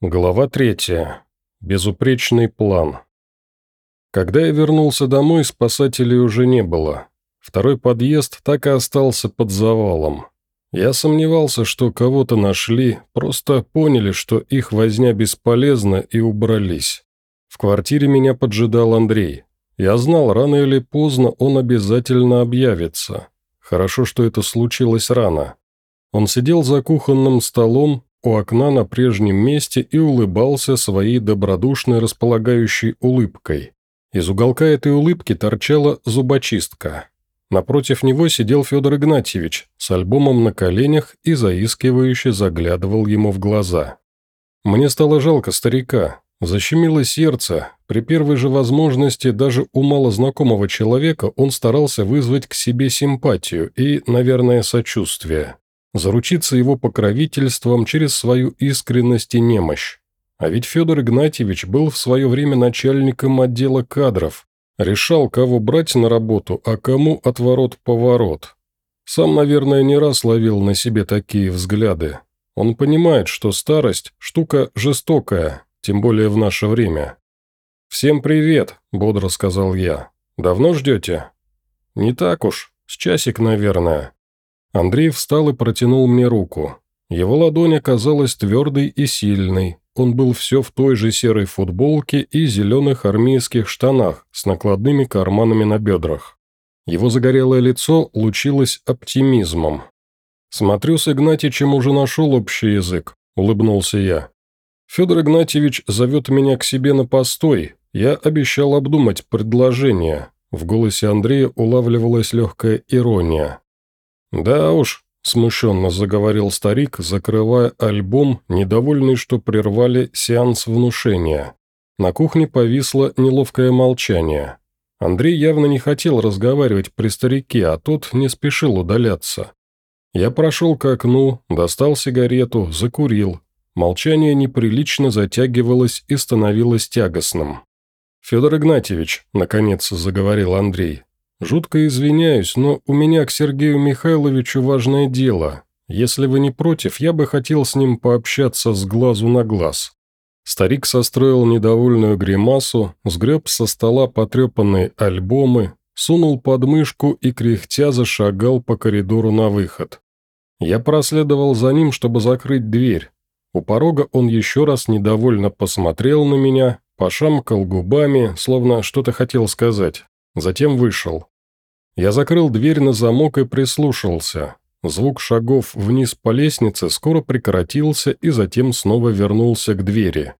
Глава третья. Безупречный план. Когда я вернулся домой, спасателей уже не было. Второй подъезд так и остался под завалом. Я сомневался, что кого-то нашли, просто поняли, что их возня бесполезна и убрались. В квартире меня поджидал Андрей. Я знал, рано или поздно он обязательно объявится. Хорошо, что это случилось рано. Он сидел за кухонным столом, у окна на прежнем месте и улыбался своей добродушной располагающей улыбкой. Из уголка этой улыбки торчала зубочистка. Напротив него сидел Федор Игнатьевич с альбомом на коленях и заискивающе заглядывал ему в глаза. Мне стало жалко старика. Защемило сердце. При первой же возможности даже у малознакомого человека он старался вызвать к себе симпатию и, наверное, сочувствие заручиться его покровительством через свою искренность и немощь. А ведь Федор Игнатьевич был в свое время начальником отдела кадров, решал, кого брать на работу, а кому отворот-поворот. Сам, наверное, не раз ловил на себе такие взгляды. Он понимает, что старость – штука жестокая, тем более в наше время. «Всем привет», – бодро сказал я. «Давно ждете?» «Не так уж, с часик, наверное». Андрей встал и протянул мне руку. Его ладонь оказалась твердой и сильной. Он был все в той же серой футболке и зеленых армейских штанах с накладными карманами на бедрах. Его загорелое лицо лучилось оптимизмом. «Смотрю, с Игнатьичем уже нашел общий язык», – улыбнулся я. «Федор Игнатьевич зовет меня к себе на постой. Я обещал обдумать предложение». В голосе Андрея улавливалась легкая ирония. «Да уж», – смущенно заговорил старик, закрывая альбом, недовольный, что прервали сеанс внушения. На кухне повисло неловкое молчание. Андрей явно не хотел разговаривать при старике, а тот не спешил удаляться. Я прошел к окну, достал сигарету, закурил. Молчание неприлично затягивалось и становилось тягостным. «Федор Игнатьевич», – наконец заговорил Андрей, «Жутко извиняюсь, но у меня к Сергею Михайловичу важное дело. Если вы не против, я бы хотел с ним пообщаться с глазу на глаз». Старик состроил недовольную гримасу, сгреб со стола потрепанные альбомы, сунул под мышку и кряхтя зашагал по коридору на выход. Я проследовал за ним, чтобы закрыть дверь. У порога он еще раз недовольно посмотрел на меня, пошамкал губами, словно что-то хотел сказать, Затем вышел. Я закрыл дверь на замок и прислушался. Звук шагов вниз по лестнице скоро прекратился и затем снова вернулся к двери.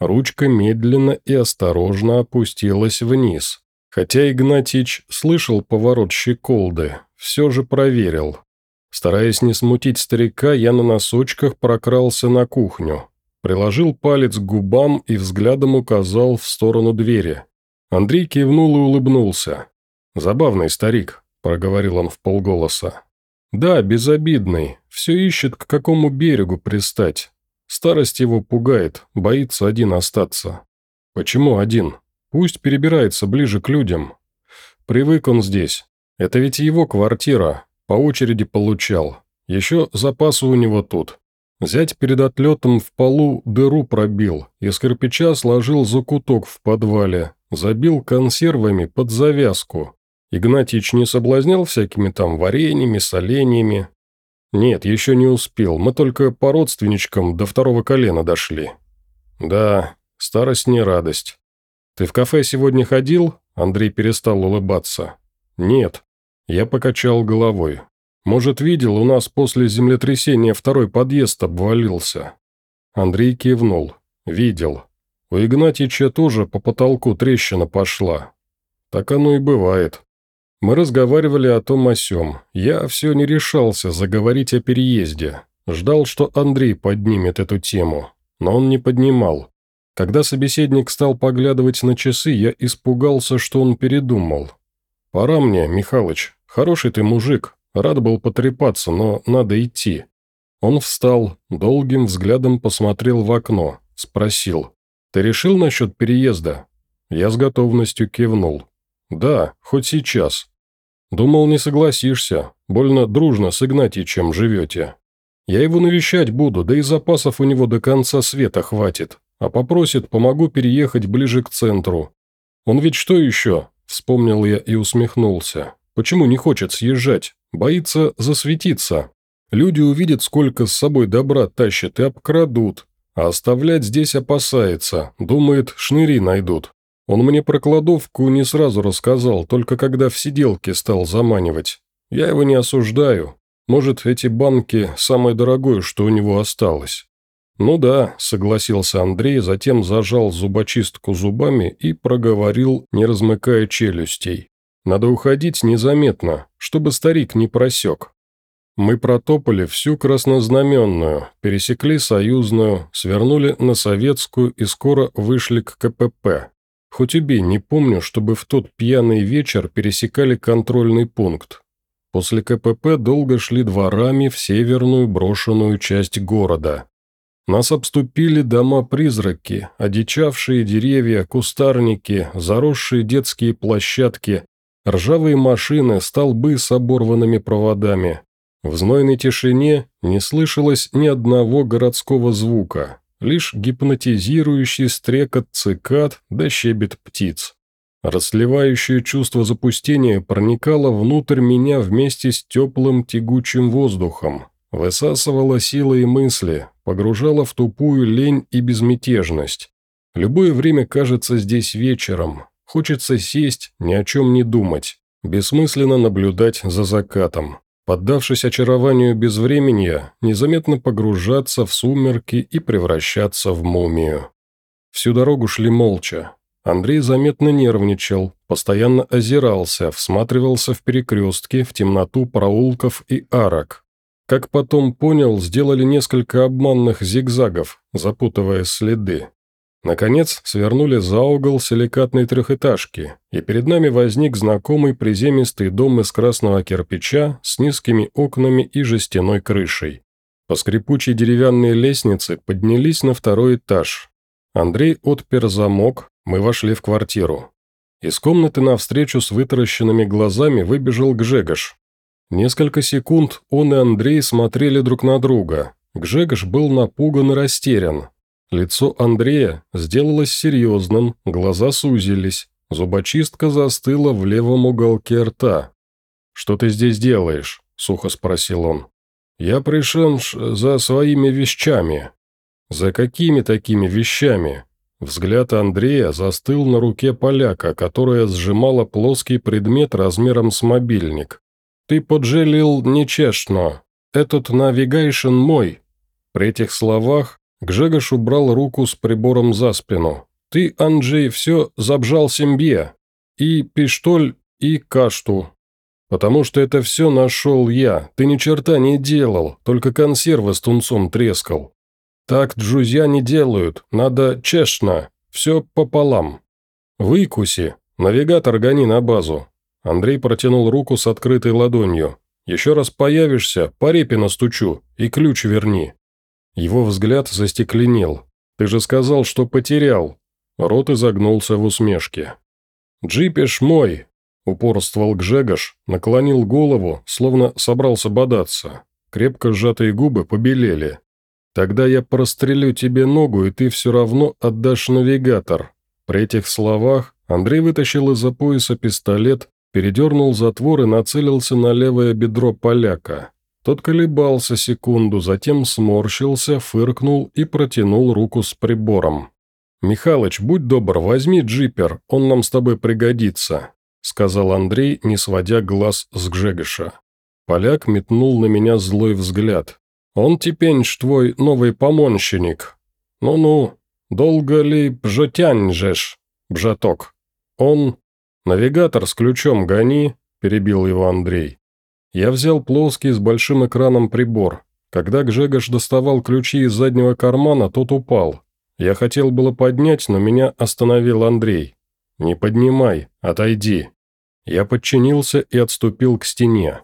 Ручка медленно и осторожно опустилась вниз. Хотя Игнатьич слышал поворот щеколды, все же проверил. Стараясь не смутить старика, я на носочках прокрался на кухню. Приложил палец к губам и взглядом указал в сторону двери. Андрей кивнул и улыбнулся. «Забавный старик», – проговорил он в полголоса. «Да, безобидный, все ищет, к какому берегу пристать. Старость его пугает, боится один остаться. Почему один? Пусть перебирается ближе к людям. Привык он здесь. Это ведь его квартира, по очереди получал. Еще запасы у него тут. Зять перед отлетом в полу дыру пробил, из кирпича сложил закуток в подвале, Забил консервами под завязку. Игнатьич не соблазнял всякими там вареньями, соленьями. Нет, еще не успел, мы только по родственничкам до второго колена дошли. Да, старость не радость. Ты в кафе сегодня ходил? Андрей перестал улыбаться. Нет. Я покачал головой. Может, видел, у нас после землетрясения второй подъезд обвалился. Андрей кивнул. Видел. У Игнатьича тоже по потолку трещина пошла. Так оно и бывает. Мы разговаривали о том о сём. Я все не решался заговорить о переезде. Ждал, что Андрей поднимет эту тему. Но он не поднимал. Когда собеседник стал поглядывать на часы, я испугался, что он передумал. «Пора мне, Михалыч. Хороший ты мужик. Рад был потрепаться, но надо идти». Он встал, долгим взглядом посмотрел в окно, спросил. «Ты решил насчет переезда?» Я с готовностью кивнул. «Да, хоть сейчас. Думал, не согласишься. Больно дружно с Игнатьичем живете». Я его навещать буду, да и запасов у него до конца света хватит. А попросит, помогу переехать ближе к центру. Он ведь что еще? Вспомнил я и усмехнулся. Почему не хочет съезжать? Боится засветиться. Люди увидят, сколько с собой добра тащат и обкрадут. А оставлять здесь опасается. Думает, шныри найдут. Он мне про кладовку не сразу рассказал, только когда в сиделке стал заманивать. Я его не осуждаю. Может, эти банки – самое дорогое, что у него осталось. «Ну да», – согласился Андрей, затем зажал зубочистку зубами и проговорил, не размыкая челюстей. «Надо уходить незаметно, чтобы старик не просек». Мы протопали всю краснознаменную, пересекли союзную, свернули на советскую и скоро вышли к КПП. Хоть убей, не помню, чтобы в тот пьяный вечер пересекали контрольный пункт. После КПП долго шли дворами в северную брошенную часть города. Нас обступили дома-призраки, одичавшие деревья, кустарники, заросшие детские площадки, ржавые машины, столбы с оборванными проводами. В знойной тишине не слышалось ни одного городского звука, лишь гипнотизирующий стрекот цикад да щебет птиц. Расливающее чувство запустения проникало внутрь меня вместе с теплым тягучим воздухом, высасывало силы и мысли, погружало в тупую лень и безмятежность. Любое время кажется здесь вечером, хочется сесть, ни о чем не думать, бессмысленно наблюдать за закатом, поддавшись очарованию безвременья, незаметно погружаться в сумерки и превращаться в мумию. Всю дорогу шли молча. Андрей заметно нервничал, постоянно озирался, всматривался в перекрестки, в темноту проулков и арок. Как потом понял, сделали несколько обманных зигзагов, запутывая следы. Наконец, свернули за угол силикатной трехэтажки, и перед нами возник знакомый приземистый дом из красного кирпича с низкими окнами и жестяной крышей. По скрипучей деревянной лестнице поднялись на второй этаж. Андрей отпер замок, мы вошли в квартиру. Из комнаты навстречу с вытаращенными глазами выбежал Гжегош. Несколько секунд он и Андрей смотрели друг на друга. Гжегош был напуган и растерян, Лицо Андрея сделалось серьезным, глаза сузились, зубочистка застыла в левом уголке рта. «Что ты здесь делаешь?» – сухо спросил он. «Я пришел за своими вещами». «За какими такими вещами?» Взгляд Андрея застыл на руке поляка, которая сжимала плоский предмет размером с мобильник. «Ты поджелил нечестно. Этот навигайшн мой». При этих словах Гжегош убрал руку с прибором за спину. «Ты, Анджей, все забжал семье. И пиштоль, и кашту. Потому что это все нашел я. Ты ни черта не делал, только консервы с тунцом трескал. Так друзья не делают, надо честно, все пополам. Выкуси, навигатор гони на базу». Андрей протянул руку с открытой ладонью. «Еще раз появишься, по репе настучу и ключ верни». Его взгляд застекленел. «Ты же сказал, что потерял!» Рот изогнулся в усмешке. «Джипеш мой!» – упорствовал Гжегош, наклонил голову, словно собрался бодаться. Крепко сжатые губы побелели. «Тогда я прострелю тебе ногу, и ты все равно отдашь навигатор». При этих словах Андрей вытащил из-за пояса пистолет, передернул затвор и нацелился на левое бедро поляка. Тот колебался секунду, затем сморщился, фыркнул и протянул руку с прибором. «Михалыч, будь добр, возьми джипер, он нам с тобой пригодится», сказал Андрей, не сводя глаз с Гжегоша. Поляк метнул на меня злой взгляд. «Он тепеньш твой новый помощник. Ну-ну, долго ли бжатянь-жеш, бжаток? Он...» «Навигатор с ключом гони», – перебил его Андрей. Я взял плоский с большим экраном прибор. Когда Гжегош доставал ключи из заднего кармана, тот упал. Я хотел было поднять, но меня остановил Андрей. «Не поднимай, отойди». Я подчинился и отступил к стене.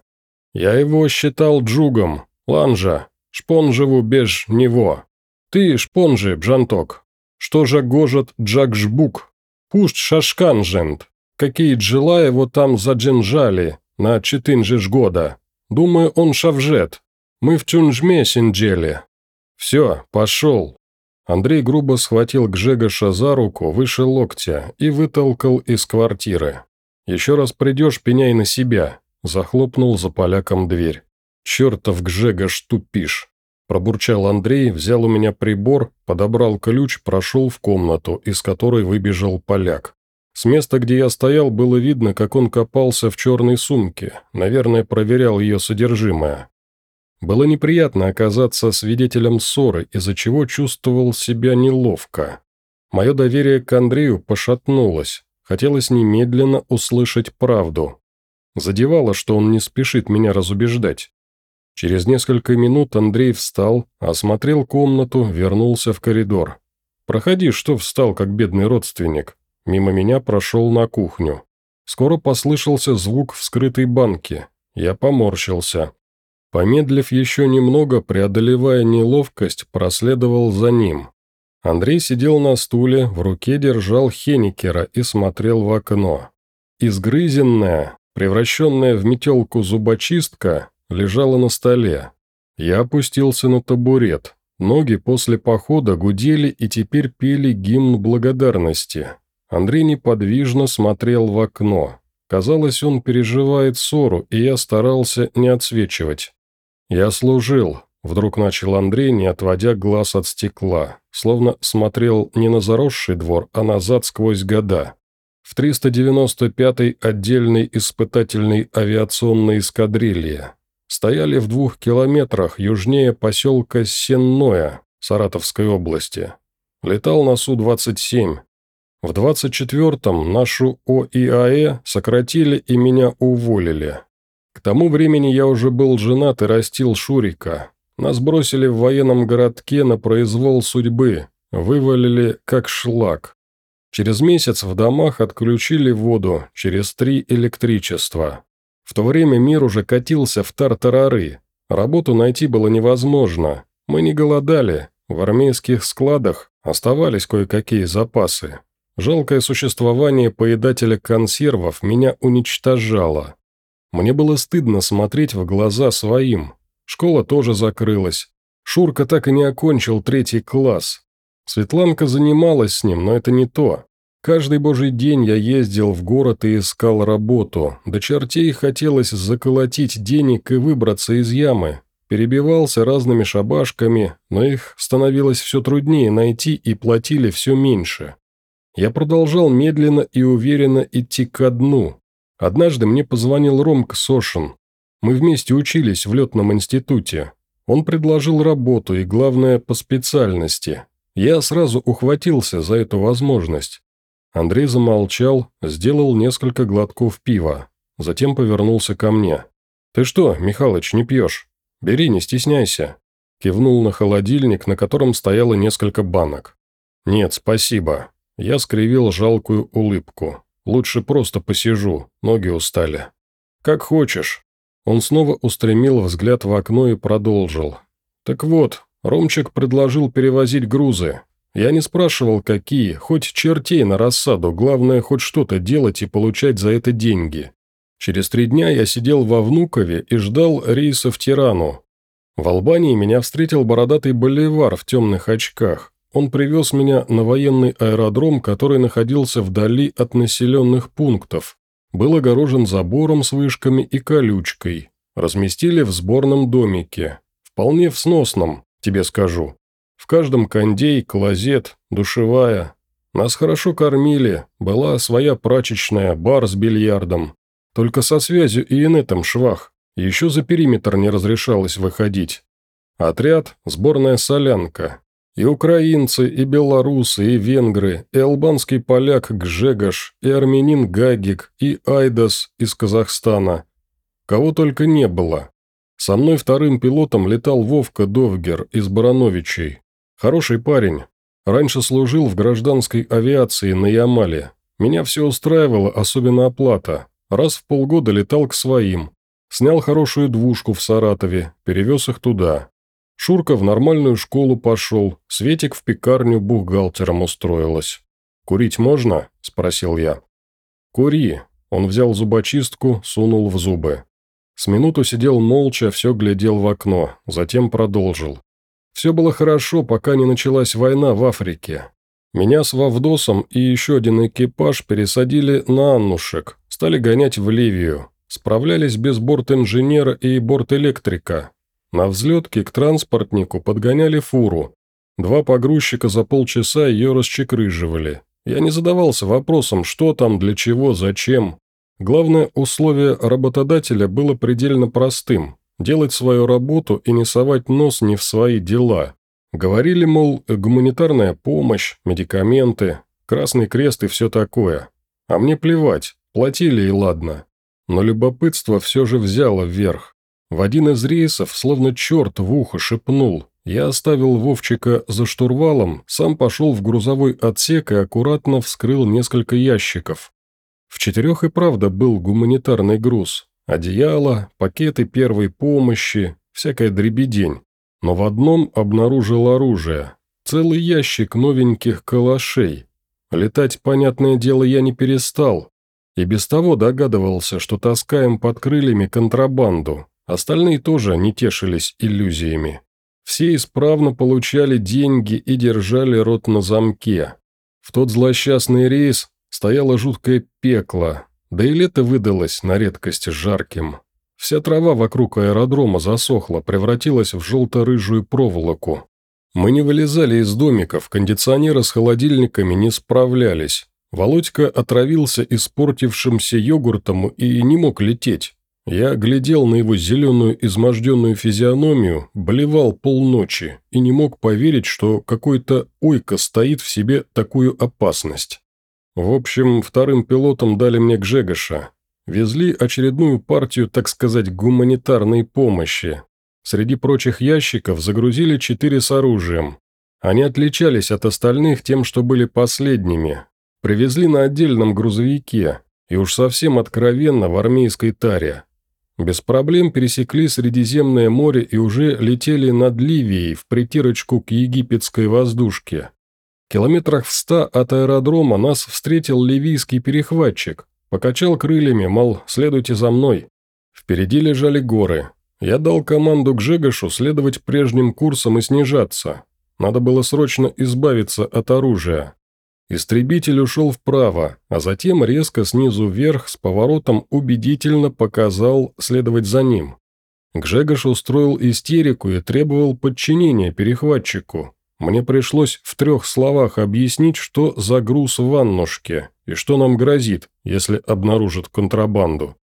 Я его считал джугом, ланжа, шпонжеву без него. Ты, шпонжи, бжанток. Что же гожет джакжбук? Пусть шашканжент. Какие джела его там заджинжали, на четын же ж года. Думаю, он шавжет. Мы в Чунжме синджели. Все, пошел». Андрей грубо схватил Гжегоша за руку выше локтя и вытолкал из квартиры. «Еще раз придешь, пеняй на себя», – захлопнул за поляком дверь. «Чертов Гжегош тупишь!» Пробурчал Андрей, взял у меня прибор, подобрал ключ, прошел в комнату, из которой выбежал поляк. С места, где я стоял, было видно, как он копался в черной сумке, наверное, проверял ее содержимое. Было неприятно оказаться свидетелем ссоры, из-за чего чувствовал себя неловко. Мое доверие к Андрею пошатнулось, хотелось немедленно услышать правду. Задевало, что он не спешит меня разубеждать. Через несколько минут Андрей встал, осмотрел комнату, вернулся в коридор. «Проходи, что встал, как бедный родственник». Мимо меня прошел на кухню. Скоро послышался звук вскрытой банки. Я поморщился. Помедлив еще немного, преодолевая неловкость, проследовал за ним. Андрей сидел на стуле, в руке держал Хеникера и смотрел в окно. Изгрызенная, превращенная в метелку зубочистка, лежала на столе. Я опустился на табурет. Ноги после похода гудели и теперь пели гимн благодарности. Андрей неподвижно смотрел в окно. Казалось, он переживает ссору, и я старался не отсвечивать. «Я служил», — вдруг начал Андрей, не отводя глаз от стекла, словно смотрел не на заросший двор, а назад сквозь года. В 395-й отдельной испытательной авиационной эскадрилье. Стояли в двух километрах южнее поселка Сенное, Саратовской области. Летал на Су-27. В 24-м нашу ОИАЭ сократили и меня уволили. К тому времени я уже был женат и растил Шурика. Нас бросили в военном городке на произвол судьбы, вывалили как шлак. Через месяц в домах отключили воду, через три электричества. В то время мир уже катился в тартарары. Работу найти было невозможно. Мы не голодали, в армейских складах оставались кое-какие запасы. Жалкое существование поедателя консервов меня уничтожало. Мне было стыдно смотреть в глаза своим. Школа тоже закрылась. Шурка так и не окончил третий класс. Светланка занималась с ним, но это не то. Каждый божий день я ездил в город и искал работу. До чертей хотелось заколотить денег и выбраться из ямы. Перебивался разными шабашками, но их становилось все труднее найти и платили все меньше. Я продолжал медленно и уверенно идти ко дну, Однажды мне позвонил Ромка Сошин. Мы вместе учились в летном институте. Он предложил работу и, главное, по специальности. Я сразу ухватился за эту возможность. Андрей замолчал, сделал несколько глотков пива. Затем повернулся ко мне. «Ты что, Михалыч, не пьешь? Бери, не стесняйся». Кивнул на холодильник, на котором стояло несколько банок. «Нет, спасибо». Я скривил жалкую улыбку. Лучше просто посижу, ноги устали». «Как хочешь». Он снова устремил взгляд в окно и продолжил. «Так вот, Ромчик предложил перевозить грузы. Я не спрашивал, какие, хоть чертей на рассаду, главное, хоть что-то делать и получать за это деньги. Через три дня я сидел во Внукове и ждал рейса в Тирану. В Албании меня встретил бородатый боливар в темных очках. Он привез меня на военный аэродром, который находился вдали от населенных пунктов. Был огорожен забором с вышками и колючкой. Разместили в сборном домике. Вполне в сносном, тебе скажу. В каждом кондей, клозет, душевая. Нас хорошо кормили, была своя прачечная, бар с бильярдом. Только со связью и инетом швах. Еще за периметр не разрешалось выходить. Отряд – сборная солянка. И украинцы, и белорусы, и венгры, и албанский поляк Гжегош, и армянин Гагик, и Айдас из Казахстана. Кого только не было. Со мной вторым пилотом летал Вовка Довгер из Барановичей. Хороший парень. Раньше служил в гражданской авиации на Ямале. Меня все устраивало, особенно оплата. Раз в полгода летал к своим. Снял хорошую двушку в Саратове, перевез их туда. Шурка в нормальную школу пошел, Светик в пекарню бухгалтером устроилась. «Курить можно?» – спросил я. «Кури». Он взял зубочистку, сунул в зубы. С минуту сидел молча, все глядел в окно, затем продолжил. Все было хорошо, пока не началась война в Африке. Меня с Вавдосом и еще один экипаж пересадили на Аннушек, стали гонять в Ливию. Справлялись без борт-инженера и борт-электрика. На взлетке к транспортнику подгоняли фуру. Два погрузчика за полчаса ее расчекрыживали. Я не задавался вопросом, что там, для чего, зачем. Главное условие работодателя было предельно простым – делать свою работу и не совать нос не в свои дела. Говорили, мол, гуманитарная помощь, медикаменты, Красный Крест и все такое. А мне плевать, платили и ладно. Но любопытство все же взяло вверх. В один из рейсов, словно черт в ухо шепнул, я оставил Вовчика за штурвалом, сам пошел в грузовой отсек и аккуратно вскрыл несколько ящиков. В четырех и правда был гуманитарный груз. Одеяло, пакеты первой помощи, всякая дребедень. Но в одном обнаружил оружие. Целый ящик новеньких калашей. Летать, понятное дело, я не перестал. И без того догадывался, что таскаем под крыльями контрабанду. Остальные тоже не тешились иллюзиями. Все исправно получали деньги и держали рот на замке. В тот злосчастный рейс Стояло жуткое пекло, да и лето выдалось на редкость жарким. Вся трава вокруг аэродрома засохла, превратилась в желто-рыжую проволоку. Мы не вылезали из домиков, кондиционеры с холодильниками не справлялись. Володька отравился испортившимся йогуртом и не мог лететь. Я глядел на его зеленую изможденную физиономию, блевал полночи и не мог поверить, что какой-то ойка стоит в себе такую опасность. В общем, вторым пилотом дали мне Гжегоша. Везли очередную партию, так сказать, гуманитарной помощи. Среди прочих ящиков загрузили четыре с оружием. Они отличались от остальных тем, что были последними. Привезли на отдельном грузовике, и уж совсем откровенно в армейской таре. Без проблем пересекли Средиземное море и уже летели над Ливией в притирочку к египетской воздушке. Километрах в ста от аэродрома нас встретил ливийский перехватчик. Покачал крыльями, мол, следуйте за мной. Впереди лежали горы. Я дал команду к Жегашу следовать прежним курсом и снижаться. Надо было срочно избавиться от оружия. Истребитель ушел вправо, а затем резко снизу вверх с поворотом убедительно показал следовать за ним. Гжегош устроил истерику и требовал подчинения перехватчику. Мне пришлось в трех словах объяснить, что за груз в ваннушке и что нам грозит, если обнаружат контрабанду.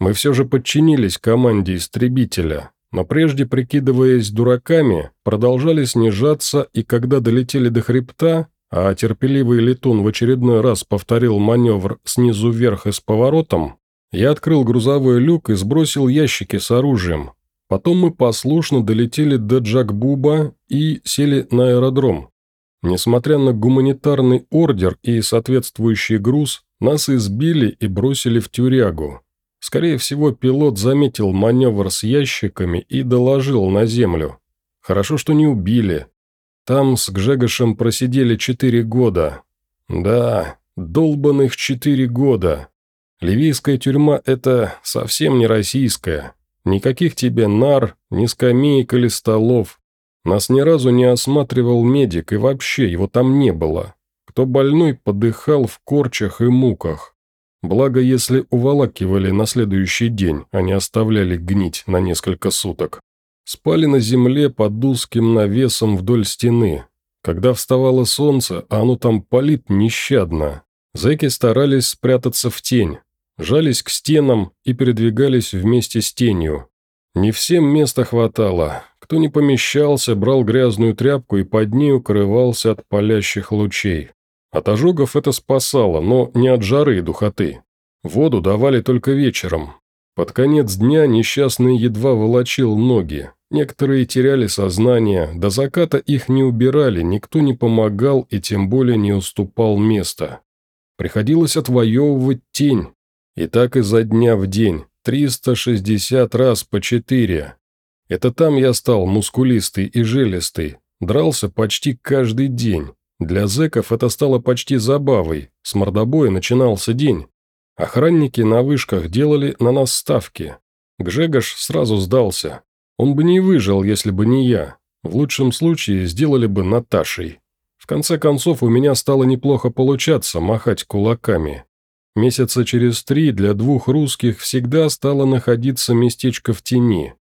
Мы все же подчинились команде истребителя, но прежде прикидываясь дураками, продолжали снижаться и когда долетели до хребта, а терпеливый летун в очередной раз повторил маневр снизу вверх и с поворотом, я открыл грузовой люк и сбросил ящики с оружием, Потом мы послушно долетели до Джакбуба и сели на аэродром. Несмотря на гуманитарный ордер и соответствующий груз, нас избили и бросили в тюрягу. Скорее всего, пилот заметил маневр с ящиками и доложил на землю. Хорошо, что не убили. Там с Гжегошем просидели четыре года. Да, долбанных четыре года. Ливийская тюрьма – это совсем не российская. Никаких тебе нар, ни скамеек или столов. Нас ни разу не осматривал медик, и вообще его там не было. Кто больной, подыхал в корчах и муках. Благо, если уволакивали на следующий день, а не оставляли гнить на несколько суток. Спали на земле под узким навесом вдоль стены. Когда вставало солнце, а оно там палит нещадно. Зэки старались спрятаться в тень, жались к стенам и передвигались вместе с тенью. Не всем места хватало. Кто не помещался, брал грязную тряпку и под ней укрывался от палящих лучей. От ожогов это спасало, но не от жары и духоты. Воду давали только вечером. Под конец дня несчастный едва волочил ноги. Некоторые теряли сознание, до заката их не убирали, никто не помогал и тем более не уступал места. Приходилось отвоевывать тень, и так изо дня в день, 360 раз по четыре. Это там я стал мускулистый и жилистый, дрался почти каждый день. Для зэков это стало почти забавой, с мордобоя начинался день. Охранники на вышках делали на нас ставки. Гжегош сразу сдался. Он бы не выжил, если бы не я. В лучшем случае сделали бы Наташей. В конце концов, у меня стало неплохо получаться махать кулаками. Месяца через три для двух русских всегда стало находиться местечко в тени.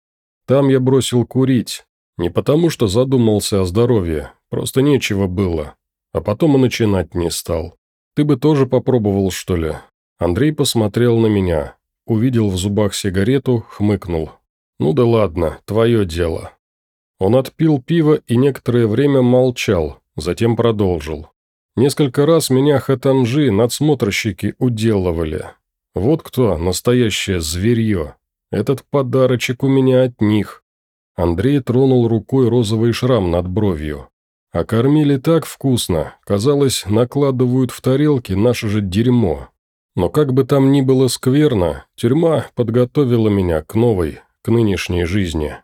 Там я бросил курить. Не потому, что задумался о здоровье, просто нечего было. А потом и начинать не стал. Ты бы тоже попробовал, что ли?» Андрей посмотрел на меня. Увидел в зубах сигарету, хмыкнул. «Ну да ладно, твое дело». Он отпил пиво и некоторое время молчал, затем продолжил. «Несколько раз меня хатанжи, надсмотрщики, уделывали. Вот кто настоящее зверье. Этот подарочек у меня от них». Андрей тронул рукой розовый шрам над бровью. А кормили так вкусно, казалось, накладывают в тарелки наше же дерьмо. Но как бы там ни было скверно, тюрьма подготовила меня к новой, к нынешней жизни.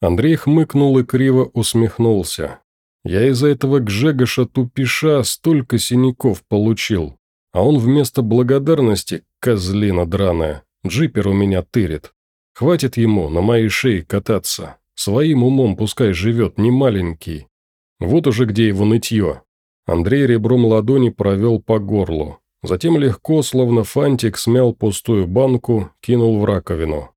Андрей хмыкнул и криво усмехнулся. Я из-за этого Гжегоша тупиша столько синяков получил, а он вместо благодарности, козлина драная, джипер у меня тырит. Хватит ему на моей шее кататься, своим умом пускай живет, не маленький. Вот уже где его нытье. Андрей ребром ладони провел по горлу. Затем легко, словно фантик, смял пустую банку, кинул в раковину.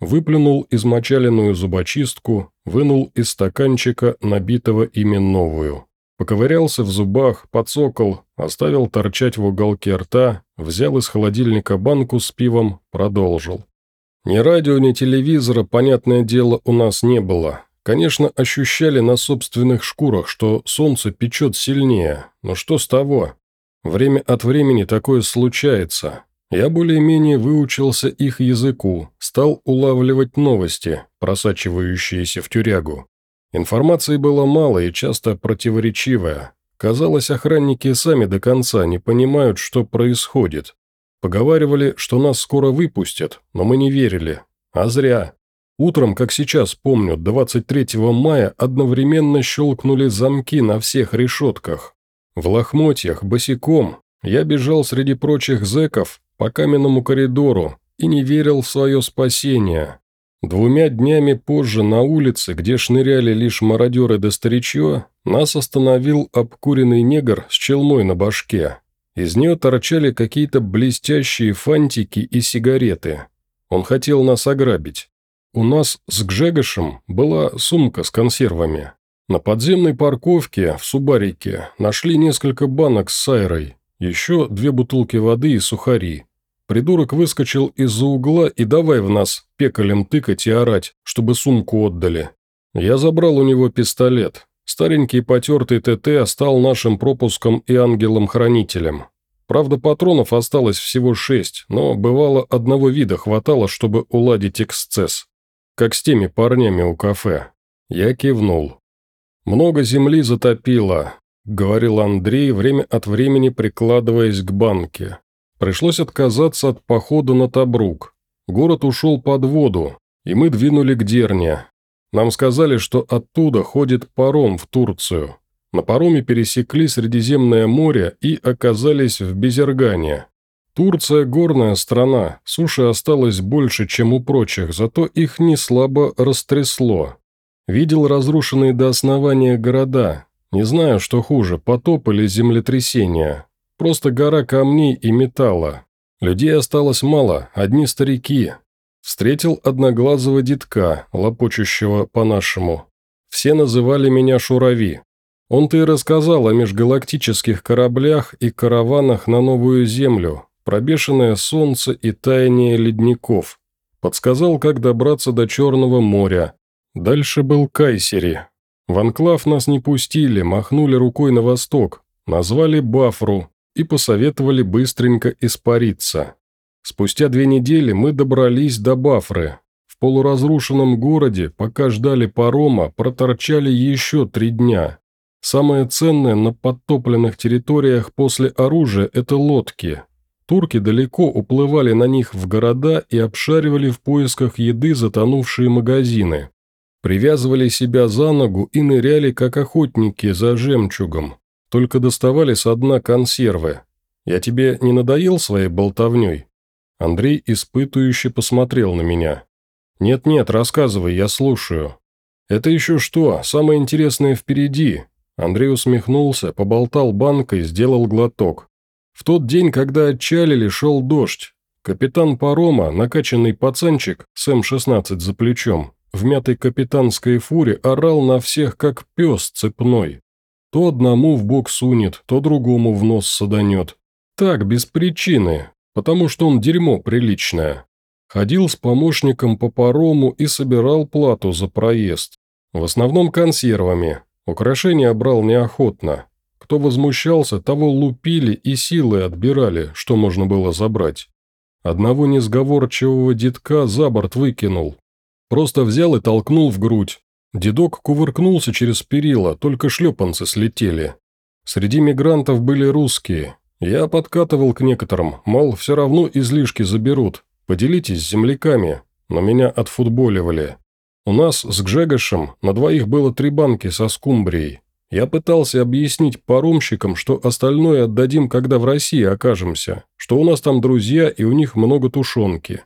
Выплюнул измочаленную зубочистку, вынул из стаканчика, набитого ими новую. Поковырялся в зубах, подсокол, оставил торчать в уголке рта, взял из холодильника банку с пивом, продолжил. Ни радио, ни телевизора, понятное дело, у нас не было. Конечно, ощущали на собственных шкурах, что солнце печет сильнее, но что с того? Время от времени такое случается. Я более-менее выучился их языку, стал улавливать новости, просачивающиеся в тюрягу. Информации было мало и часто противоречивая. Казалось, охранники сами до конца не понимают, что происходит. Поговаривали, что нас скоро выпустят, но мы не верили. А зря. Утром, как сейчас помню, 23 мая одновременно щелкнули замки на всех решетках. В лохмотьях, босиком, я бежал среди прочих зэков по каменному коридору и не верил в свое спасение. Двумя днями позже на улице, где шныряли лишь мародеры да старичье, нас остановил обкуренный негр с челмой на башке. Из нее торчали какие-то блестящие фантики и сигареты. Он хотел нас ограбить. У нас с Гжегошем была сумка с консервами. На подземной парковке в Субарике нашли несколько банок с сайрой, еще две бутылки воды и сухари. Придурок выскочил из-за угла и давай в нас пекалем тыкать и орать, чтобы сумку отдали. Я забрал у него пистолет. Старенький потертый ТТ стал нашим пропуском и ангелом-хранителем. Правда, патронов осталось всего шесть, но бывало одного вида хватало, чтобы уладить эксцесс. Как с теми парнями у кафе. Я кивнул. «Много земли затопило», — говорил Андрей, время от времени прикладываясь к банке. Пришлось отказаться от похода на Табрук. Город ушел под воду, и мы двинули к Дерне. Нам сказали, что оттуда ходит паром в Турцию. На пароме пересекли Средиземное море и оказались в Безергане. Турция – горная страна, суши осталось больше, чем у прочих, зато их не слабо растрясло. Видел разрушенные до основания города. Не знаю, что хуже, потоп или землетрясение. Просто гора камней и металла. Людей осталось мало, одни старики. Встретил одноглазого детка, лопочущего по-нашему. Все называли меня Шурави. Он-то и рассказал о межгалактических кораблях и караванах на новую Землю, пробешенное солнце и таяние ледников. Подсказал, как добраться до Черного моря, Дальше был Кайсери. В анклав нас не пустили, махнули рукой на восток, назвали Бафру и посоветовали быстренько испариться. Спустя две недели мы добрались до Бафры. В полуразрушенном городе, пока ждали парома, проторчали еще три дня. Самое ценное на подтопленных территориях после оружия – это лодки. Турки далеко уплывали на них в города и обшаривали в поисках еды затонувшие магазины. Привязывали себя за ногу и ныряли, как охотники, за жемчугом. Только доставали со дна консервы. Я тебе не надоел своей болтовней?» Андрей испытующе посмотрел на меня. «Нет-нет, рассказывай, я слушаю». «Это еще что, самое интересное впереди». Андрей усмехнулся, поболтал банкой, сделал глоток. В тот день, когда отчалили, шел дождь. Капитан парома, накачанный пацанчик с М-16 за плечом, в мятой капитанской фуре орал на всех, как пес цепной. То одному в бок сунет, то другому в нос саданет. Так, без причины, потому что он дерьмо приличное. Ходил с помощником по парому и собирал плату за проезд. В основном консервами. Украшения брал неохотно. Кто возмущался, того лупили и силой отбирали, что можно было забрать. Одного несговорчивого детка за борт выкинул. Просто взял и толкнул в грудь. Дедок кувыркнулся через перила, только шлепанцы слетели. Среди мигрантов были русские. Я подкатывал к некоторым, мол, все равно излишки заберут. Поделитесь с земляками, но меня отфутболивали. У нас с Гжегошем на двоих было три банки со скумбрией. Я пытался объяснить паромщикам, что остальное отдадим, когда в России окажемся, что у нас там друзья и у них много тушенки.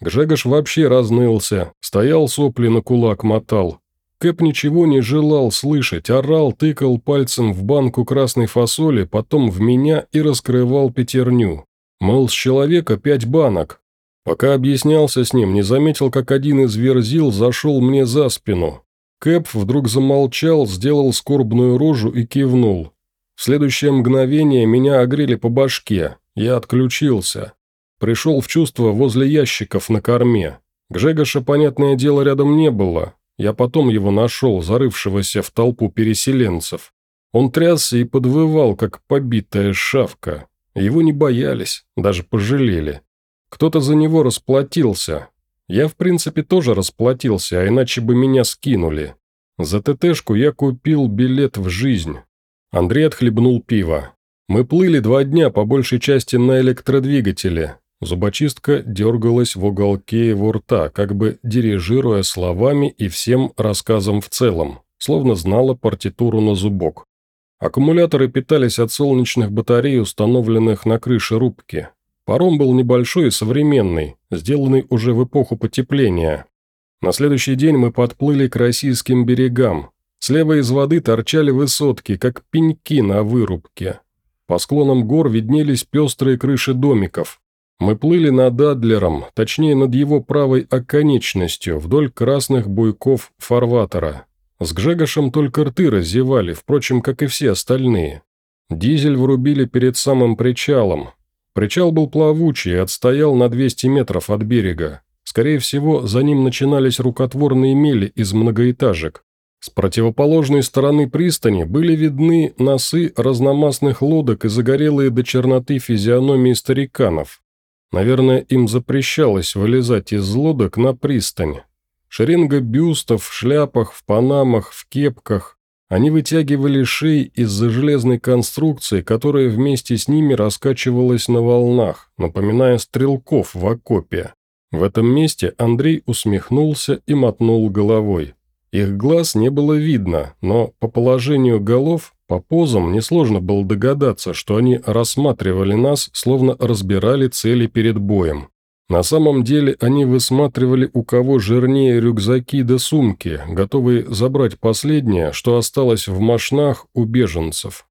Гжегош вообще разнылся, стоял сопли на кулак мотал, Кэп ничего не желал слышать, орал, тыкал пальцем в банку красной фасоли, потом в меня и раскрывал пятерню. Мол, с человека пять банок. Пока объяснялся с ним, не заметил, как один из верзил зашел мне за спину. Кэп вдруг замолчал, сделал скорбную рожу и кивнул. В следующее мгновение меня огрели по башке. Я отключился. Пришел в чувство возле ящиков на корме. Гжегоша, понятное дело, рядом не было. Я потом его нашел, зарывшегося в толпу переселенцев. Он трясся и подвывал, как побитая шавка. Его не боялись, даже пожалели. Кто-то за него расплатился. Я, в принципе, тоже расплатился, а иначе бы меня скинули. За ТТшку я купил билет в жизнь. Андрей отхлебнул пиво. Мы плыли два дня, по большей части на электродвигателе. Зубочистка дергалась в уголке его рта, как бы дирижируя словами и всем рассказом в целом, словно знала партитуру на зубок. Аккумуляторы питались от солнечных батарей, установленных на крыше рубки. Паром был небольшой и современный, сделанный уже в эпоху потепления. На следующий день мы подплыли к российским берегам. Слева из воды торчали высотки, как пеньки на вырубке. По склонам гор виднелись пестрые крыши домиков, мы плыли над Адлером, точнее над его правой оконечностью, вдоль красных буйков фарватера. С Гжегошем только рты разевали, впрочем, как и все остальные. Дизель врубили перед самым причалом. Причал был плавучий и отстоял на 200 метров от берега. Скорее всего, за ним начинались рукотворные мели из многоэтажек. С противоположной стороны пристани были видны носы разномастных лодок и загорелые до черноты физиономии стариканов, Наверное, им запрещалось вылезать из лодок на пристань. Шеренга бюстов в шляпах, в панамах, в кепках. Они вытягивали шеи из-за железной конструкции, которая вместе с ними раскачивалась на волнах, напоминая стрелков в окопе. В этом месте Андрей усмехнулся и мотнул головой. Их глаз не было видно, но по положению голов по позам несложно было догадаться, что они рассматривали нас, словно разбирали цели перед боем. На самом деле они высматривали, у кого жирнее рюкзаки да сумки, готовые забрать последнее, что осталось в мошнах у беженцев.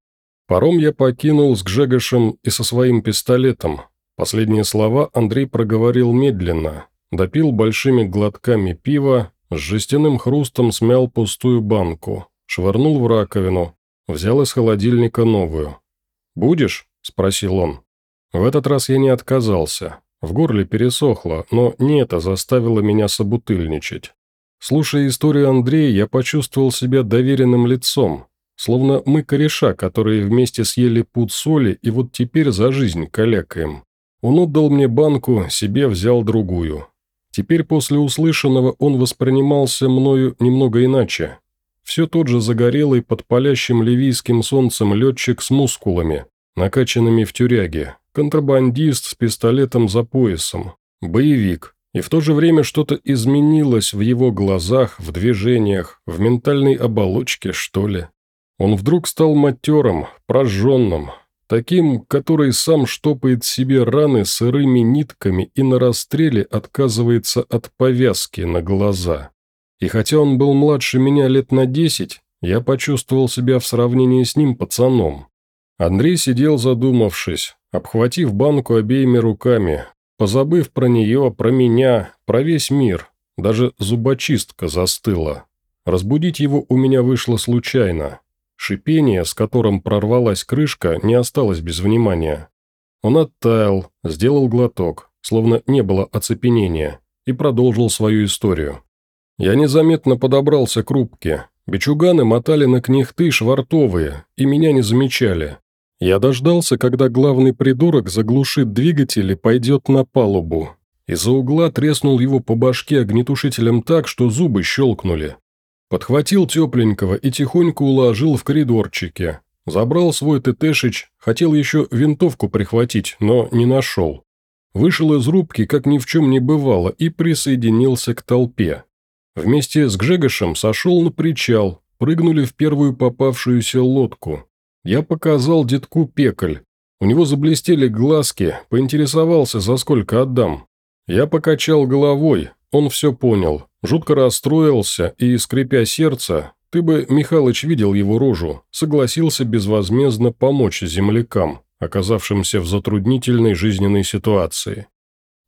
Паром я покинул с Гжегошем и со своим пистолетом. Последние слова Андрей проговорил медленно, допил большими глотками пива, с жестяным хрустом смял пустую банку, швырнул в раковину, Взял из холодильника новую. «Будешь?» – спросил он. В этот раз я не отказался. В горле пересохло, но не это заставило меня собутыльничать. Слушая историю Андрея, я почувствовал себя доверенным лицом, словно мы кореша, которые вместе съели пуд соли и вот теперь за жизнь калякаем. Он отдал мне банку, себе взял другую. Теперь после услышанного он воспринимался мною немного иначе, все тот же загорелый под палящим ливийским солнцем летчик с мускулами, накачанными в тюряге, контрабандист с пистолетом за поясом, боевик. И в то же время что-то изменилось в его глазах, в движениях, в ментальной оболочке, что ли. Он вдруг стал матерым, прожженным. таким, который сам штопает себе раны сырыми нитками и на расстреле отказывается от повязки на глаза. И хотя он был младше меня лет на десять, я почувствовал себя в сравнении с ним пацаном. Андрей сидел задумавшись, обхватив банку обеими руками, позабыв про нее, про меня, про весь мир. Даже зубочистка застыла. Разбудить его у меня вышло случайно. Шипение, с которым прорвалась крышка, не осталось без внимания. Он оттаял, сделал глоток, словно не было оцепенения, и продолжил свою историю. Я незаметно подобрался к рубке. Бичуганы мотали на кнехты швартовые, и меня не замечали. Я дождался, когда главный придурок заглушит двигатель и пойдет на палубу. Из-за угла треснул его по башке огнетушителем так, что зубы щелкнули. Подхватил тепленького и тихонько уложил в коридорчике. Забрал свой ТТшич, хотел еще винтовку прихватить, но не нашел. Вышел из рубки, как ни в чем не бывало, и присоединился к толпе. Вместе с Гжегошем сошел на причал, прыгнули в первую попавшуюся лодку. Я показал детку пекаль. У него заблестели глазки, поинтересовался, за сколько отдам. Я покачал головой, он все понял, жутко расстроился и, скрипя сердце, ты бы, Михалыч, видел его рожу, согласился безвозмездно помочь землякам, оказавшимся в затруднительной жизненной ситуации.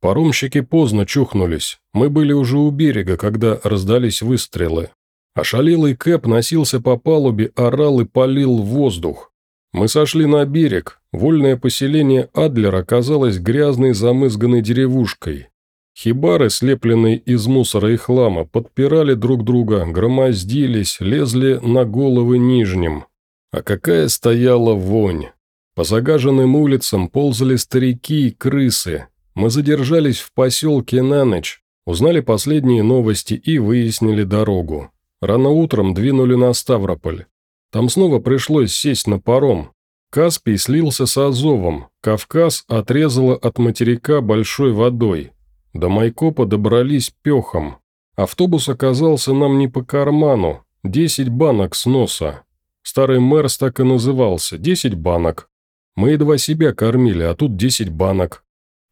Паромщики поздно чухнулись. Мы были уже у берега, когда раздались выстрелы. Ошалелый Кэп носился по палубе, орал и палил в воздух. Мы сошли на берег. Вольное поселение Адлер оказалось грязной замызганной деревушкой. Хибары, слепленные из мусора и хлама, подпирали друг друга, громоздились, лезли на головы нижним. А какая стояла вонь! По загаженным улицам ползали старики и крысы, мы задержались в поселке на ночь, узнали последние новости и выяснили дорогу. Рано утром двинули на Ставрополь. Там снова пришлось сесть на паром. Каспий слился с Азовом, Кавказ отрезало от материка большой водой. До Майкопа добрались пехом. Автобус оказался нам не по карману, 10 банок с носа. Старый мэрс так и назывался, 10 банок. Мы едва себя кормили, а тут 10 банок.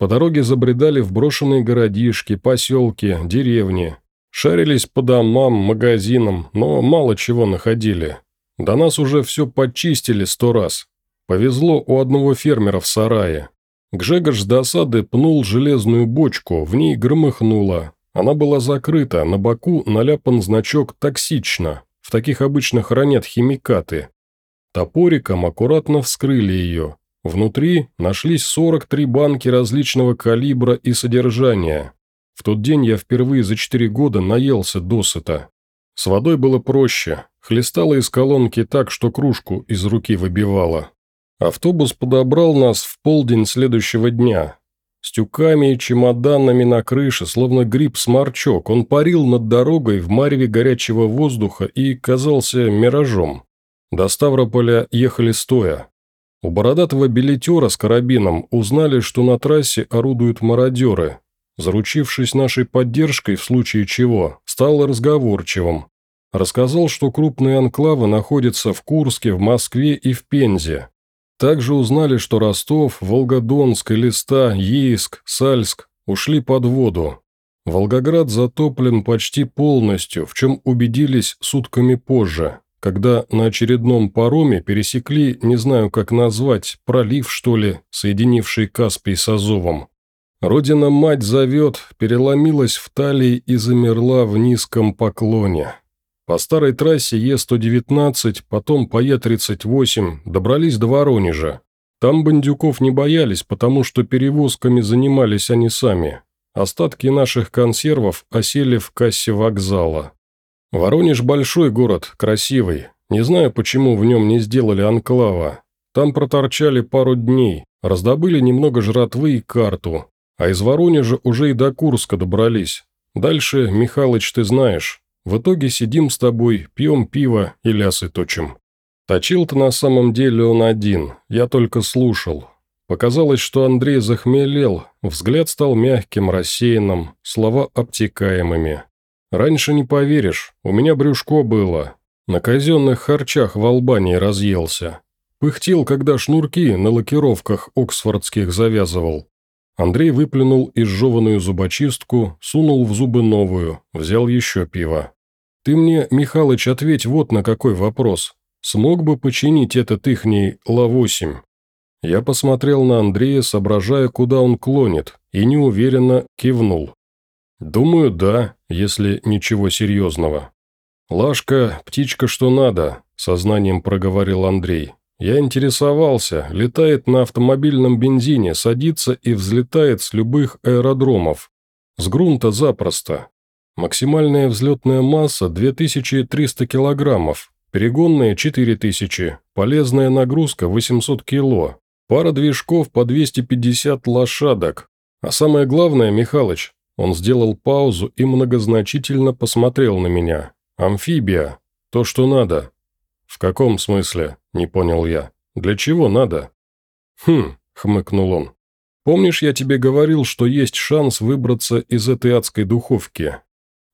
По дороге забредали в брошенные городишки, поселки, деревни. Шарились по домам, магазинам, но мало чего находили. До нас уже все почистили сто раз. Повезло у одного фермера в сарае. Гжегош с досады пнул железную бочку, в ней громыхнуло. Она была закрыта, на боку наляпан значок «Токсично». В таких обычно хранят химикаты. Топориком аккуратно вскрыли ее. Внутри нашлись 43 банки различного калибра и содержания. В тот день я впервые за 4 года наелся досыта. С водой было проще, хлестало из колонки так, что кружку из руки выбивало. Автобус подобрал нас в полдень следующего дня. С тюками и чемоданами на крыше, словно гриб-сморчок, он парил над дорогой в мареве горячего воздуха и казался миражом. До Ставрополя ехали стоя. У бородатого билетера с карабином узнали, что на трассе орудуют мародеры. Заручившись нашей поддержкой в случае чего, стал разговорчивым. Рассказал, что крупные анклавы находятся в Курске, в Москве и в Пензе. Также узнали, что Ростов, Волгодонск, Элиста, Ейск, Сальск ушли под воду. Волгоград затоплен почти полностью, в чем убедились сутками позже когда на очередном пароме пересекли, не знаю как назвать, пролив, что ли, соединивший Каспий с Азовом. Родина-мать зовет, переломилась в талии и замерла в низком поклоне. По старой трассе Е-119, потом по Е-38 добрались до Воронежа. Там бандюков не боялись, потому что перевозками занимались они сами. Остатки наших консервов осели в кассе вокзала. Воронеж большой город, красивый. Не знаю, почему в нем не сделали анклава. Там проторчали пару дней, раздобыли немного жратвы и карту. А из Воронежа уже и до Курска добрались. Дальше, Михалыч, ты знаешь. В итоге сидим с тобой, пьем пиво и лясы точим. Точил-то на самом деле он один, я только слушал. Показалось, что Андрей захмелел, взгляд стал мягким, рассеянным, слова обтекаемыми. Раньше не поверишь, у меня брюшко было. На казенных харчах в Албании разъелся. Пыхтел, когда шнурки на лакировках оксфордских завязывал. Андрей выплюнул изжеванную зубочистку, сунул в зубы новую, взял еще пиво. «Ты мне, Михалыч, ответь вот на какой вопрос. Смог бы починить этот ихний Ла-8?» Я посмотрел на Андрея, соображая, куда он клонит, и неуверенно кивнул. «Думаю, да, если ничего серьезного». «Лашка, птичка что надо», – сознанием проговорил Андрей. «Я интересовался, летает на автомобильном бензине, садится и взлетает с любых аэродромов. С грунта запросто. Максимальная взлетная масса – 2300 килограммов, перегонная – 4000, полезная нагрузка – 800 кило, пара движков по 250 лошадок. А самое главное, Михалыч, он сделал паузу и многозначительно посмотрел на меня. «Амфибия. То, что надо». «В каком смысле?» – не понял я. «Для чего надо?» «Хм», – хмыкнул он. «Помнишь, я тебе говорил, что есть шанс выбраться из этой адской духовки?»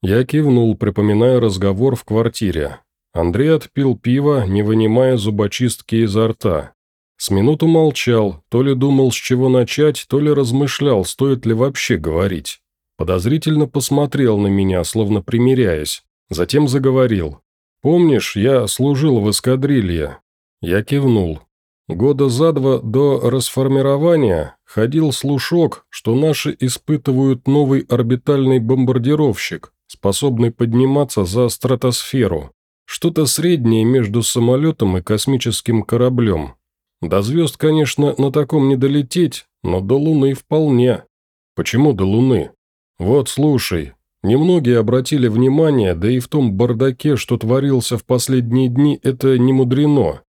Я кивнул, припоминая разговор в квартире. Андрей отпил пиво, не вынимая зубочистки изо рта. С минуту молчал, то ли думал, с чего начать, то ли размышлял, стоит ли вообще говорить. Подозрительно посмотрел на меня, словно примиряясь. Затем заговорил. «Помнишь, я служил в эскадрилье?» Я кивнул. Года за два до расформирования ходил слушок, что наши испытывают новый орбитальный бомбардировщик, способный подниматься за стратосферу. Что-то среднее между самолетом и космическим кораблем. До звезд, конечно, на таком не долететь, но до Луны вполне. Почему до Луны? «Вот, слушай, немногие обратили внимание, да и в том бардаке, что творился в последние дни, это не мудрено.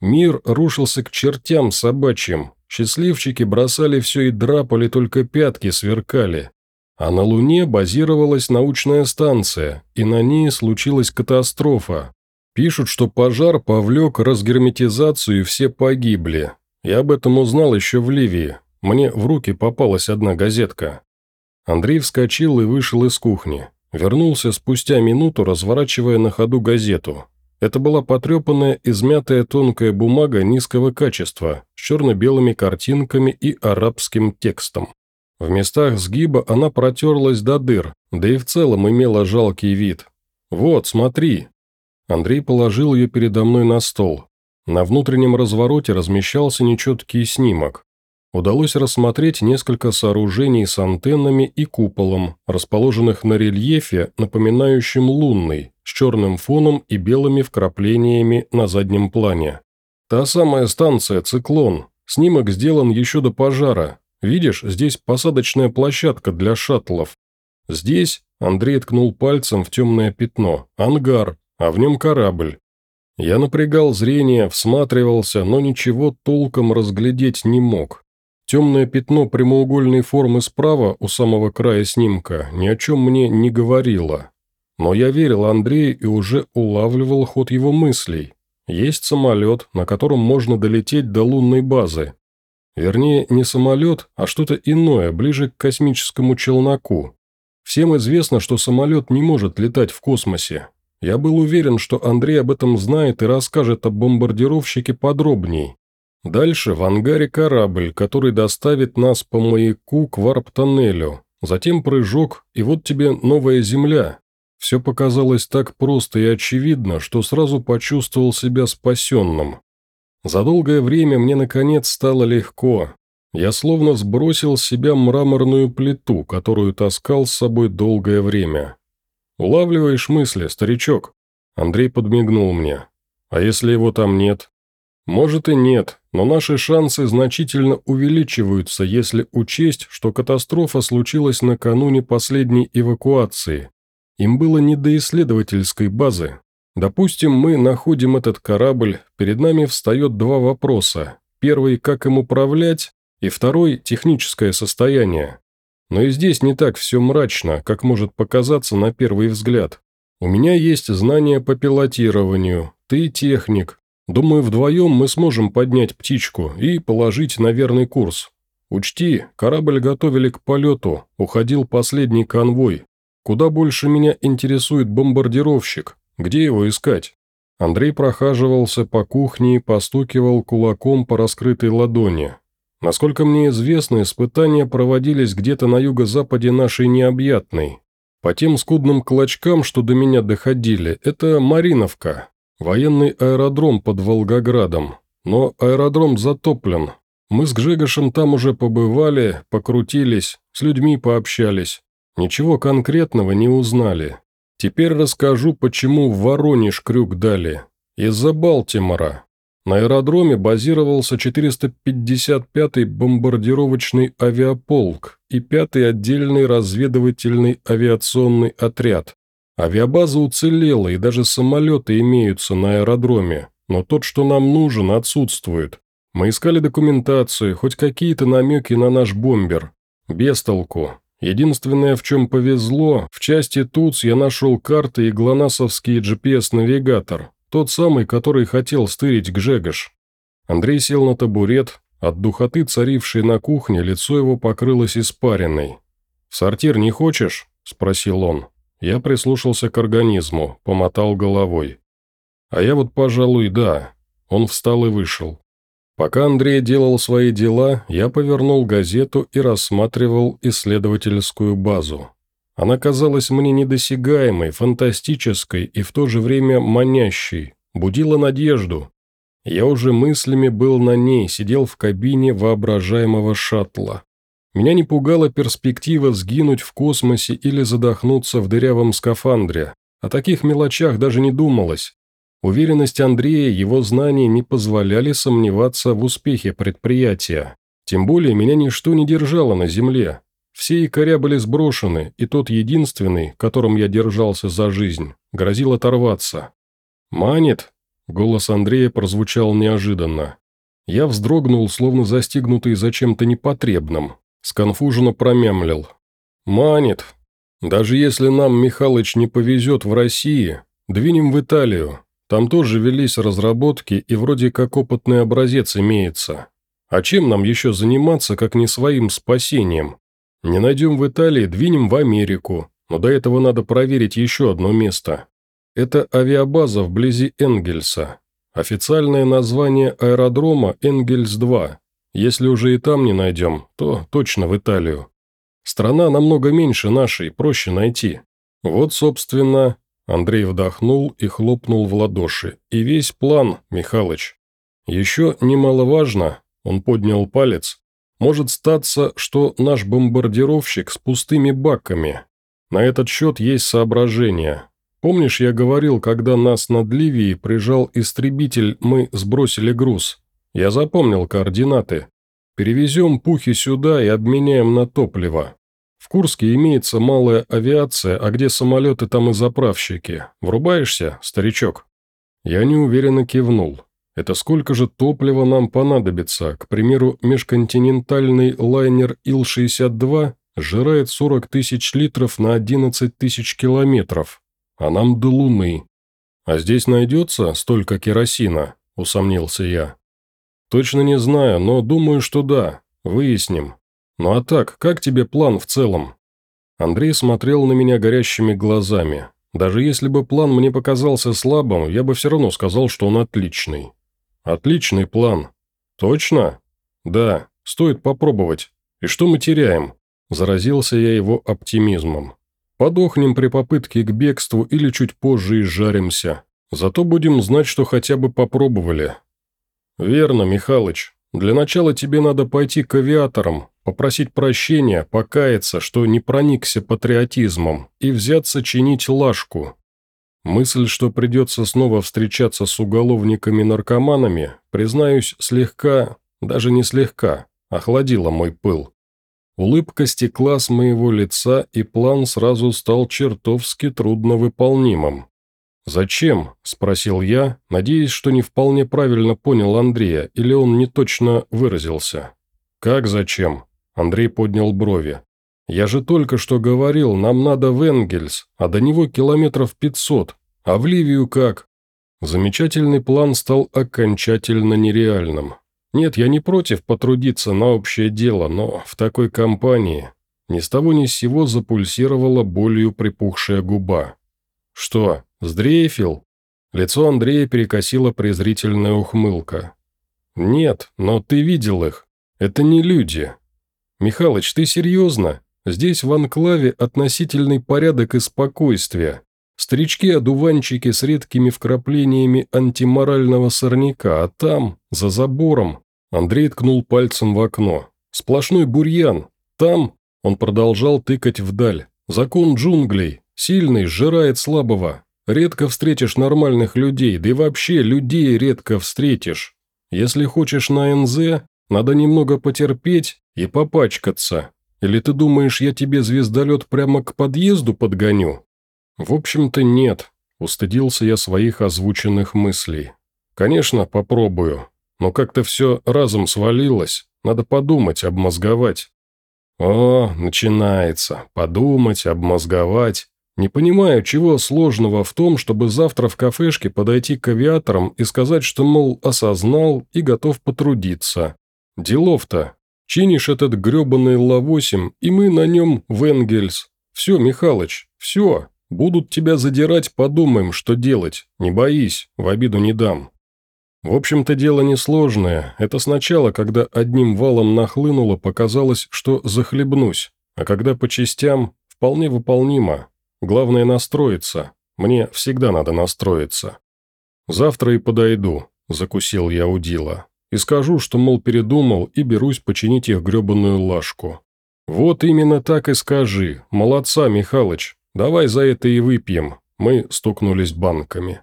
Мир рушился к чертям собачьим, счастливчики бросали все и драпали, только пятки сверкали. А на Луне базировалась научная станция, и на ней случилась катастрофа. Пишут, что пожар повлек разгерметизацию и все погибли. Я об этом узнал еще в Ливии. Мне в руки попалась одна газетка. Андрей вскочил и вышел из кухни. Вернулся спустя минуту, разворачивая на ходу газету. Это была потрепанная, измятая тонкая бумага низкого качества, с черно-белыми картинками и арабским текстом. В местах сгиба она протерлась до дыр, да и в целом имела жалкий вид. «Вот, смотри». Андрей положил ее передо мной на стол. На внутреннем развороте размещался нечеткий снимок удалось рассмотреть несколько сооружений с антеннами и куполом, расположенных на рельефе, напоминающем лунный, с черным фоном и белыми вкраплениями на заднем плане. Та самая станция «Циклон». Снимок сделан еще до пожара. Видишь, здесь посадочная площадка для шаттлов. Здесь Андрей ткнул пальцем в темное пятно. Ангар, а в нем корабль. Я напрягал зрение, всматривался, но ничего толком разглядеть не мог. Темное пятно прямоугольной формы справа, у самого края снимка, ни о чем мне не говорило. Но я верил Андрею и уже улавливал ход его мыслей. Есть самолет, на котором можно долететь до лунной базы. Вернее, не самолет, а что-то иное, ближе к космическому челноку. Всем известно, что самолет не может летать в космосе. Я был уверен, что Андрей об этом знает и расскажет о бомбардировщике подробней. Дальше в ангаре корабль, который доставит нас по маяку к варп-тоннелю. Затем прыжок, и вот тебе новая земля. Все показалось так просто и очевидно, что сразу почувствовал себя спасенным. За долгое время мне, наконец, стало легко. Я словно сбросил с себя мраморную плиту, которую таскал с собой долгое время. «Улавливаешь мысли, старичок?» Андрей подмигнул мне. «А если его там нет?» «Может и нет, но наши шансы значительно увеличиваются, если учесть, что катастрофа случилась накануне последней эвакуации. Им было не до исследовательской базы. Допустим, мы находим этот корабль, перед нами встает два вопроса. Первый – как им управлять, и второй – техническое состояние. Но и здесь не так все мрачно, как может показаться на первый взгляд. У меня есть знания по пилотированию, ты техник, Думаю, вдвоем мы сможем поднять птичку и положить на верный курс. Учти, корабль готовили к полету, уходил последний конвой. Куда больше меня интересует бомбардировщик, где его искать? Андрей прохаживался по кухне и постукивал кулаком по раскрытой ладони. Насколько мне известно, испытания проводились где-то на юго-западе нашей необъятной. По тем скудным клочкам, что до меня доходили, это Мариновка, военный аэродром под Волгоградом. Но аэродром затоплен. Мы с Гжегошем там уже побывали, покрутились, с людьми пообщались. Ничего конкретного не узнали. Теперь расскажу, почему в Воронеж крюк дали. Из-за Балтимора. На аэродроме базировался 455-й бомбардировочный авиаполк и 5-й отдельный разведывательный авиационный отряд. Авиабаза уцелела, и даже самолеты имеются на аэродроме, но тот, что нам нужен, отсутствует. Мы искали документацию, хоть какие-то намеки на наш бомбер. Без толку. Единственное, в чем повезло, в части ТУЦ я нашел карты и глонасовский GPS-навигатор, тот самый, который хотел стырить Гжегош. Андрей сел на табурет, от духоты, царившей на кухне, лицо его покрылось испариной. «В сортир не хочешь?» – спросил он. Я прислушался к организму, помотал головой. «А я вот, пожалуй, да». Он встал и вышел. Пока Андрей делал свои дела, я повернул газету и рассматривал исследовательскую базу. Она казалась мне недосягаемой, фантастической и в то же время манящей, будила надежду. Я уже мыслями был на ней, сидел в кабине воображаемого шаттла. Меня не пугала перспектива сгинуть в космосе или задохнуться в дырявом скафандре. О таких мелочах даже не думалось. Уверенность Андрея, его знания не позволяли сомневаться в успехе предприятия. Тем более меня ничто не держало на земле. Все якоря были сброшены, и тот единственный, которым я держался за жизнь, грозил оторваться. «Манит?» – голос Андрея прозвучал неожиданно. Я вздрогнул, словно застигнутый за чем-то непотребным. Сконфуженно промямлил. «Манит. Даже если нам, Михалыч, не повезет в России, двинем в Италию. Там тоже велись разработки, и вроде как опытный образец имеется. А чем нам еще заниматься, как не своим спасением? Не найдем в Италии, двинем в Америку, но до этого надо проверить еще одно место. Это авиабаза вблизи Энгельса. Официальное название аэродрома Энгельс-2. Если уже и там не найдем, то точно в Италию. Страна намного меньше нашей, проще найти. Вот, собственно, Андрей вдохнул и хлопнул в ладоши. «И весь план, Михалыч. Еще немаловажно, он поднял палец, может статься, что наш бомбардировщик с пустыми баками. На этот счет есть соображения. Помнишь, я говорил, когда нас над Ливией прижал истребитель, мы сбросили груз? Я запомнил координаты. Перевезем пухи сюда и обменяем на топливо. В Курске имеется малая авиация, а где самолеты, там и заправщики. Врубаешься, старичок?» Я неуверенно кивнул. «Это сколько же топлива нам понадобится? К примеру, межконтинентальный лайнер Ил-62 сжирает 40 тысяч литров на 11 тысяч километров, а нам до Луны. А здесь найдется столько керосина?» – усомнился я. «Точно не знаю, но думаю, что да. Выясним. «Ну а так, как тебе план в целом?» Андрей смотрел на меня горящими глазами. Даже если бы план мне показался слабым, я бы все равно сказал, что он отличный. «Отличный план». «Точно?» «Да, стоит попробовать. И что мы теряем?» Заразился я его оптимизмом. «Подохнем при попытке к бегству или чуть позже изжаримся. Зато будем знать, что хотя бы попробовали». «Верно, Михалыч. Для начала тебе надо пойти к авиаторам, попросить прощения, покаяться, что не проникся патриотизмом, и взяться чинить лашку. Мысль, что придется снова встречаться с уголовниками-наркоманами, признаюсь, слегка, даже не слегка, охладила мой пыл. Улыбка стекла с моего лица, и план сразу стал чертовски трудновыполнимым. «Зачем?» – спросил я, надеясь, что не вполне правильно понял Андрея, или он не точно выразился. «Как зачем?» Андрей поднял брови. «Я же только что говорил, нам надо в Энгельс, а до него километров пятьсот. А в Ливию как?» Замечательный план стал окончательно нереальным. Нет, я не против потрудиться на общее дело, но в такой компании ни с того ни с сего запульсировала болью припухшая губа. «Что, сдрейфил?» Лицо Андрея перекосила презрительная ухмылка. «Нет, но ты видел их. Это не люди. Михалыч, ты серьезно? Здесь в анклаве относительный порядок и спокойствие. Старички-одуванчики с редкими вкраплениями антиморального сорняка, а там, за забором, Андрей ткнул пальцем в окно. Сплошной бурьян. Там, он продолжал тыкать вдаль. Закон джунглей. Сильный сжирает слабого. Редко встретишь нормальных людей, да и вообще людей редко встретишь. Если хочешь на НЗ, надо немного потерпеть и попачкаться. Или ты думаешь, я тебе звездолет прямо к подъезду подгоню? В общем-то, нет. Устыдился я своих озвученных мыслей. Конечно, попробую. Но как-то все разом свалилось. Надо подумать, обмозговать. О, начинается. Подумать, обмозговать. Не понимаю, чего сложного в том, чтобы завтра в кафешке подойти к авиаторам и сказать, что, мол, осознал и готов потрудиться. Делов-то. Чинишь этот гребаный Ла-8, и мы на нем в Энгельс. Все, Михалыч, все. Будут тебя задирать, подумаем, что делать. Не боись, в обиду не дам. В общем-то, дело несложное. Это сначала, когда одним валом нахлынуло, показалось, что захлебнусь. А когда по частям, вполне выполнимо. Главное настроиться. Мне всегда надо настроиться. Завтра и подойду, закусил я удила. И скажу, что, мол, передумал и берусь починить их гребаную лашку. Вот именно так и скажи. Молодца, Михалыч. Давай за это и выпьем. Мы стукнулись банками.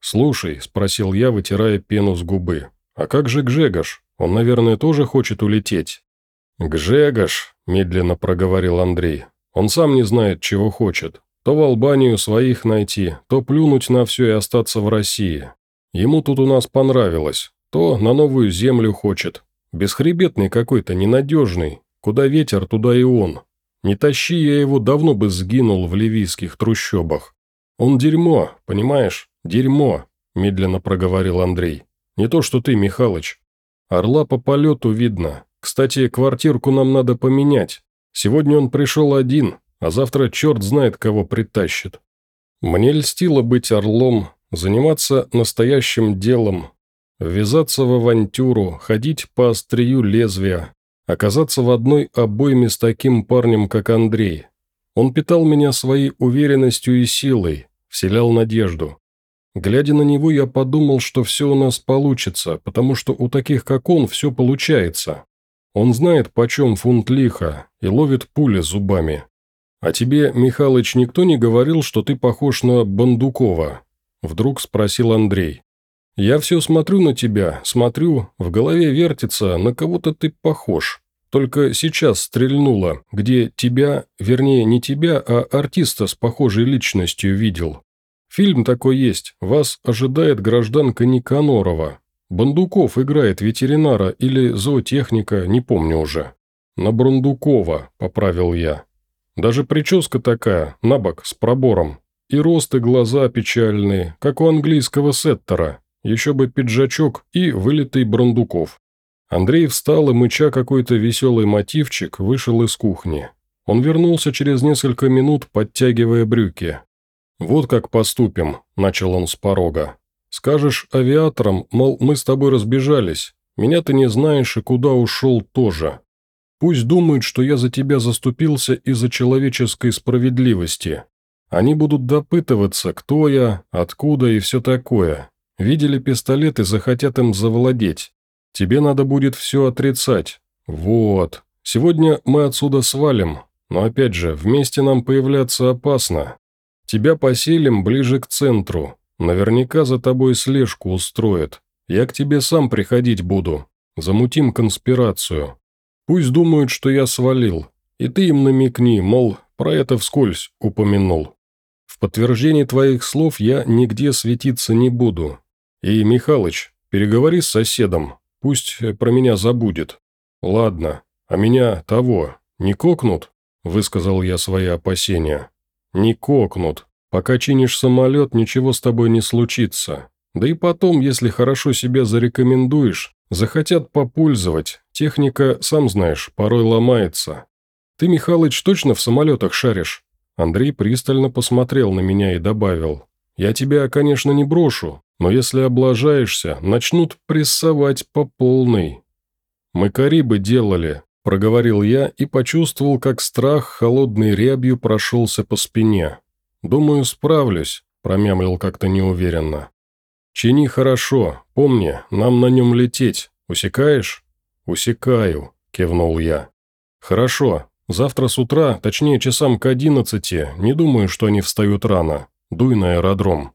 «Слушай», – спросил я, вытирая пену с губы, – «а как же Гжегош? Он, наверное, тоже хочет улететь?» «Гжегош», – медленно проговорил Андрей, – «он сам не знает, чего хочет. То в Албанию своих найти, то плюнуть на все и остаться в России. Ему тут у нас понравилось, то на новую землю хочет. Бесхребетный какой-то, ненадежный. Куда ветер, туда и он. Не тащи я его, давно бы сгинул в ливийских трущобах. Он дерьмо, понимаешь? Дерьмо, медленно проговорил Андрей. Не то, что ты, Михалыч. Орла по полету видно. Кстати, квартирку нам надо поменять. Сегодня он пришел один, а завтра черт знает, кого притащит. Мне льстило быть орлом, заниматься настоящим делом, ввязаться в авантюру, ходить по острию лезвия, оказаться в одной обойме с таким парнем, как Андрей. Он питал меня своей уверенностью и силой, вселял надежду. Глядя на него, я подумал, что все у нас получится, потому что у таких, как он, все получается. Он знает, почем фунт лиха, и ловит пули зубами. «А тебе, Михалыч, никто не говорил, что ты похож на Бандукова?» Вдруг спросил Андрей. «Я все смотрю на тебя, смотрю, в голове вертится, на кого-то ты похож. Только сейчас стрельнуло, где тебя, вернее, не тебя, а артиста с похожей личностью видел. Фильм такой есть, вас ожидает гражданка Никанорова. Бандуков играет ветеринара или зоотехника, не помню уже. На Брундукова, поправил я. Даже прическа такая, набок, с пробором. И рост, и глаза печальные, как у английского сеттера. Еще бы пиджачок и вылитый Брандуков. Андрей встал и, мыча какой-то веселый мотивчик, вышел из кухни. Он вернулся через несколько минут, подтягивая брюки. «Вот как поступим», – начал он с порога. «Скажешь авиаторам, мол, мы с тобой разбежались. Меня ты не знаешь и куда ушел тоже. Пусть думают, что я за тебя заступился из-за человеческой справедливости. Они будут допытываться, кто я, откуда и все такое. Видели пистолет и захотят им завладеть. Тебе надо будет все отрицать. Вот. Сегодня мы отсюда свалим, но опять же, вместе нам появляться опасно. Тебя поселим ближе к центру. Наверняка за тобой слежку устроят. Я к тебе сам приходить буду. Замутим конспирацию. Пусть думают, что я свалил, и ты им намекни, мол, про это вскользь упомянул. В подтверждение твоих слов я нигде светиться не буду. И, Михалыч, переговори с соседом, пусть про меня забудет. Ладно, а меня того, не кокнут?» – высказал я свои опасения. «Не кокнут. Пока чинишь самолет, ничего с тобой не случится. Да и потом, если хорошо себя зарекомендуешь, захотят попользовать, Техника, сам знаешь, порой ломается. Ты, Михалыч, точно в самолетах шаришь?» Андрей пристально посмотрел на меня и добавил. Я тебя, конечно, не брошу, но если облажаешься, начнут прессовать по полной». «Мы Карибы делали», – проговорил я и почувствовал, как страх холодной рябью прошелся по спине. «Думаю, справлюсь», – промямлил как-то неуверенно. «Чини хорошо, помни, нам на нем лететь. Усекаешь?» «Усекаю», – кивнул я. «Хорошо. Завтра с утра, точнее часам к одиннадцати, не думаю, что они встают рано. Дуй на аэродром».